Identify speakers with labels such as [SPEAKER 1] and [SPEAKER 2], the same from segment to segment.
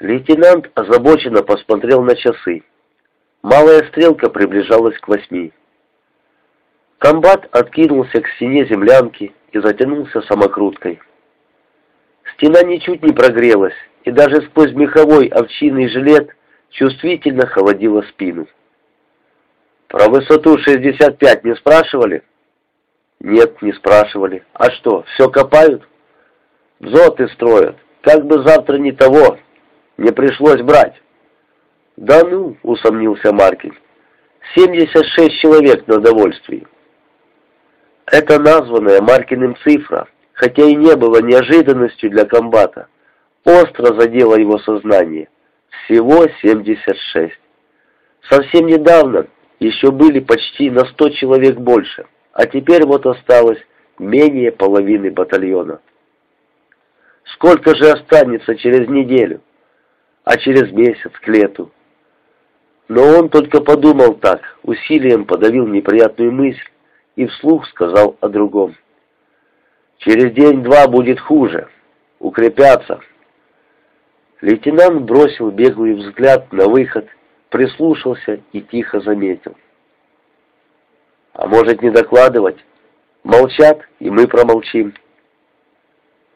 [SPEAKER 1] Лейтенант озабоченно посмотрел на часы. Малая стрелка приближалась к восьми. Комбат откинулся к стене землянки и затянулся самокруткой. Стена ничуть не прогрелась, и даже сквозь меховой овчинный жилет чувствительно холодила спину. «Про высоту 65 не спрашивали?» «Нет, не спрашивали. А что, все копают?» «Зоты строят. Как бы завтра не того, не пришлось брать». «Да ну», — усомнился Маркин, — «76 человек на довольствии». Это названная Маркиным цифра, хотя и не было неожиданностью для комбата, остро задела его сознание. Всего 76. Совсем недавно еще были почти на 100 человек больше, а теперь вот осталось менее половины батальона. Сколько же останется через неделю, а через месяц к лету? Но он только подумал так, усилием подавил неприятную мысль и вслух сказал о другом. «Через день-два будет хуже. Укрепятся». Лейтенант бросил беглый взгляд на выход, прислушался и тихо заметил. «А может не докладывать? Молчат, и мы промолчим».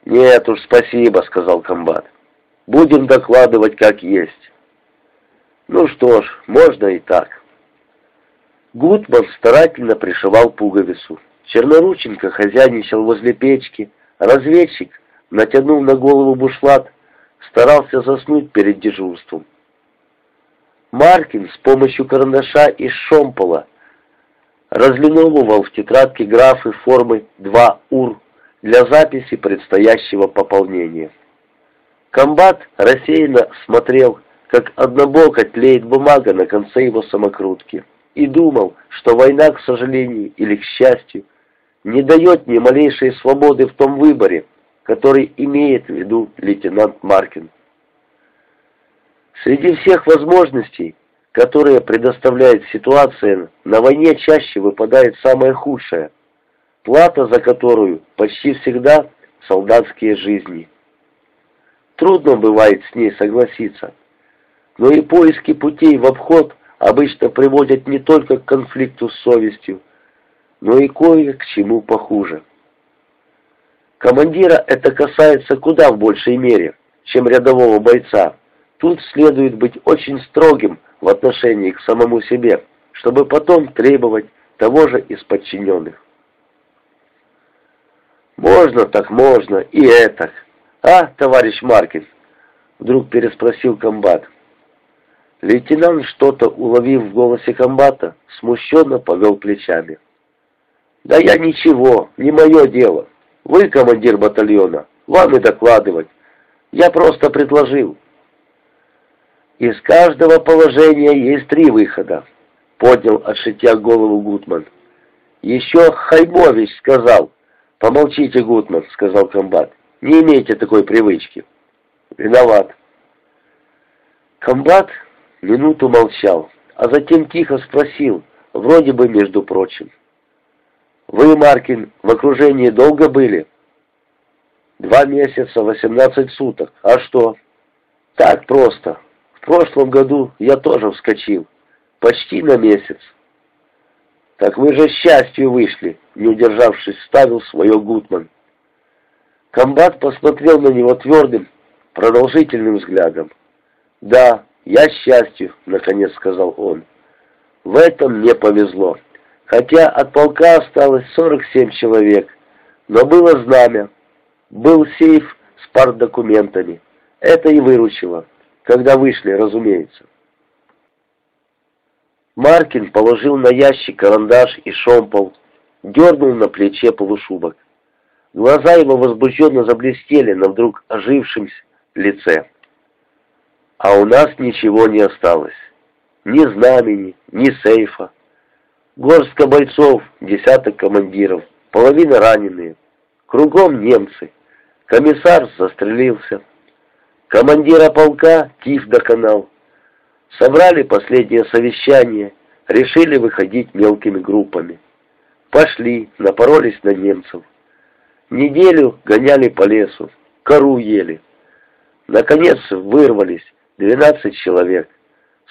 [SPEAKER 1] «Нет уж, спасибо», — сказал комбат. «Будем докладывать как есть». Ну что ж, можно и так. Гутман старательно пришивал пуговицу. Чернорученко хозяйничал возле печки. Разведчик натянул на голову бушлат, старался заснуть перед дежурством. Маркин с помощью карандаша из шомпола разлиновывал в тетрадке графы формы 2 УР для записи предстоящего пополнения. Комбат рассеянно смотрел как однобоко тлеет бумага на конце его самокрутки, и думал, что война, к сожалению или к счастью, не дает ни малейшей свободы в том выборе, который имеет в виду лейтенант Маркин. Среди всех возможностей, которые предоставляет ситуация, на войне чаще выпадает самое худшее, плата за которую почти всегда солдатские жизни. Трудно бывает с ней согласиться но и поиски путей в обход обычно приводят не только к конфликту с совестью, но и кое к чему похуже. Командира это касается куда в большей мере, чем рядового бойца. Тут следует быть очень строгим в отношении к самому себе, чтобы потом требовать того же из подчиненных. «Можно так можно, и это. А, товарищ Маркин?» Вдруг переспросил комбат. Лейтенант, что-то уловив в голосе комбата, смущенно повел плечами. «Да я ничего, не мое дело. Вы командир батальона, вам и докладывать. Я просто предложил». «Из каждого положения есть три выхода», — поднял от шитья голову Гутман. «Еще Хаймович сказал». «Помолчите, Гутман», — сказал комбат. «Не имейте такой привычки». «Виноват». Комбат Минуту молчал, а затем тихо спросил, вроде бы между прочим. «Вы, Маркин, в окружении долго были?» «Два месяца, восемнадцать суток. А что?» «Так просто. В прошлом году я тоже вскочил. Почти на месяц». «Так вы же счастью вышли», — не удержавшись, ставил свое Гутман. Комбат посмотрел на него твердым, продолжительным взглядом. «Да, «Я счастью», — наконец сказал он. «В этом мне повезло. Хотя от полка осталось 47 человек, но было знамя, был сейф с партдокументами. Это и выручило, когда вышли, разумеется». Маркин положил на ящик карандаш и шомпол, дернул на плече полушубок. Глаза его возбужденно заблестели на вдруг ожившемся лице. А у нас ничего не осталось. Ни знамени, ни сейфа. Горстка бойцов, десяток командиров, половина раненые. Кругом немцы. Комиссар застрелился. Командира полка тиф доконал. Собрали последнее совещание, решили выходить мелкими группами. Пошли, напоролись на немцев. Неделю гоняли по лесу, кору ели. Наконец вырвались, двенадцать человек.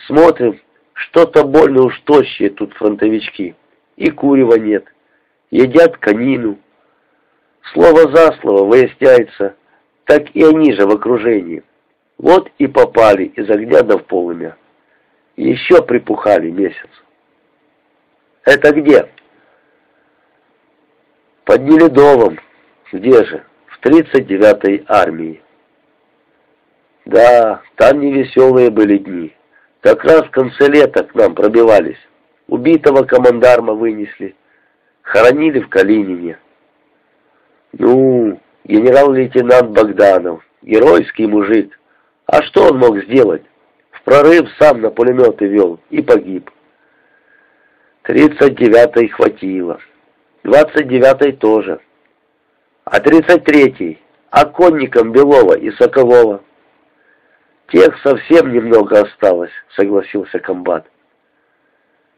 [SPEAKER 1] Смотрим, что-то больно уж тощие тут фронтовички. И курева нет. Едят конину. Слово за слово выясняется, так и они же в окружении. Вот и попали из огня до полымя. Еще припухали месяц. Это где? Под Неледовым. Где же? В 39-й армии. Да, там невеселые были дни. Как раз в конце лета к нам пробивались. Убитого командарма вынесли. Хоронили в Калинине. Ну, генерал-лейтенант Богданов, геройский мужик. А что он мог сделать? В прорыв сам на пулеметы вел и погиб. Тридцать девятой хватило. Двадцать девятой тоже. А тридцать третий оконником Белова и Соколова. Тех совсем немного осталось, согласился комбат.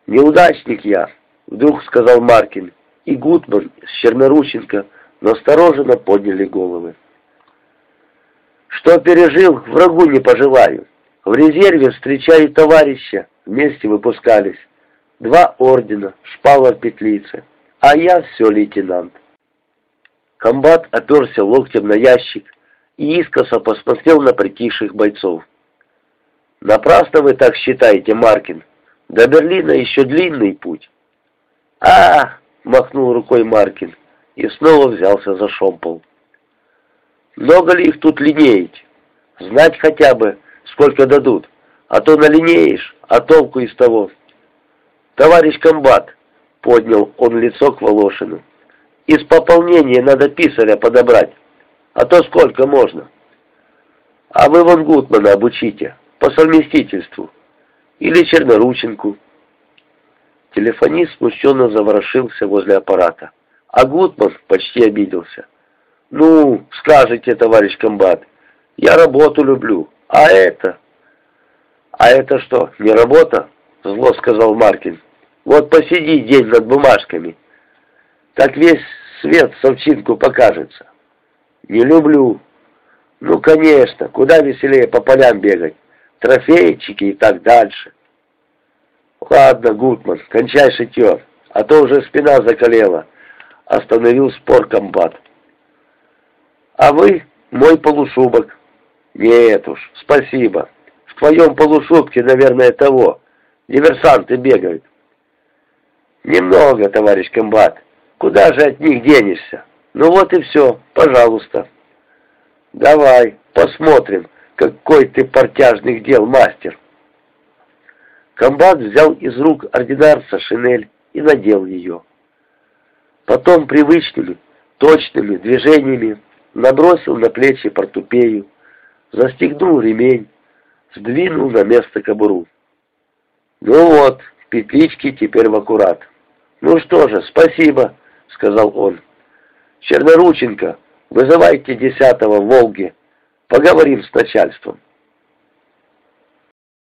[SPEAKER 1] Неудачник я, вдруг сказал Маркин, и Гутман с Чернорученко настороженно подняли головы. Что пережил, врагу не пожелаю. В резерве встречаю товарища, вместе выпускались. Два ордена, шпала в петлице, а я все лейтенант. Комбат оперся локтем на ящик и искоса посмотрел на притихших бойцов. «Напрасно вы так считаете, Маркин. До Берлина еще длинный путь». «А!» — махнул рукой Маркин и снова взялся за шомпол. Много ли их тут линеять? Знать хотя бы, сколько дадут. А то налинеешь, а толку из того. Товарищ комбат, поднял он лицо к Волошину. Из пополнения надо писаря подобрать. А то сколько можно? А вы вон Гутмана обучите, по совместительству. Или Чернорученку. Телефонист смущенно заворошился возле аппарата. А Гутман почти обиделся. «Ну, скажете, товарищ комбат, я работу люблю, а это...» «А это что, не работа?» — зло сказал Маркин. «Вот посиди день над бумажками, так весь свет совчинку покажется». «Не люблю». «Ну, конечно, куда веселее по полям бегать, трофейчики и так дальше». «Ладно, Гутман, кончай шитье, а то уже спина закалела», — остановил спор комбат. А вы мой полушубок. Нет уж, спасибо. В твоем полушубке, наверное, того. Диверсанты бегают. Немного, товарищ комбат. Куда же от них денешься? Ну вот и все, пожалуйста. Давай, посмотрим, какой ты портяжных дел мастер. Комбат взял из рук ординарца шинель и надел ее. Потом привычными, точными движениями набросил на плечи портупею, застегнул ремень, сдвинул на место кобуру. «Ну вот, петлички теперь в аккурат». «Ну что же, спасибо», — сказал он. «Чернорученко, вызывайте десятого в Волге, поговорим с начальством».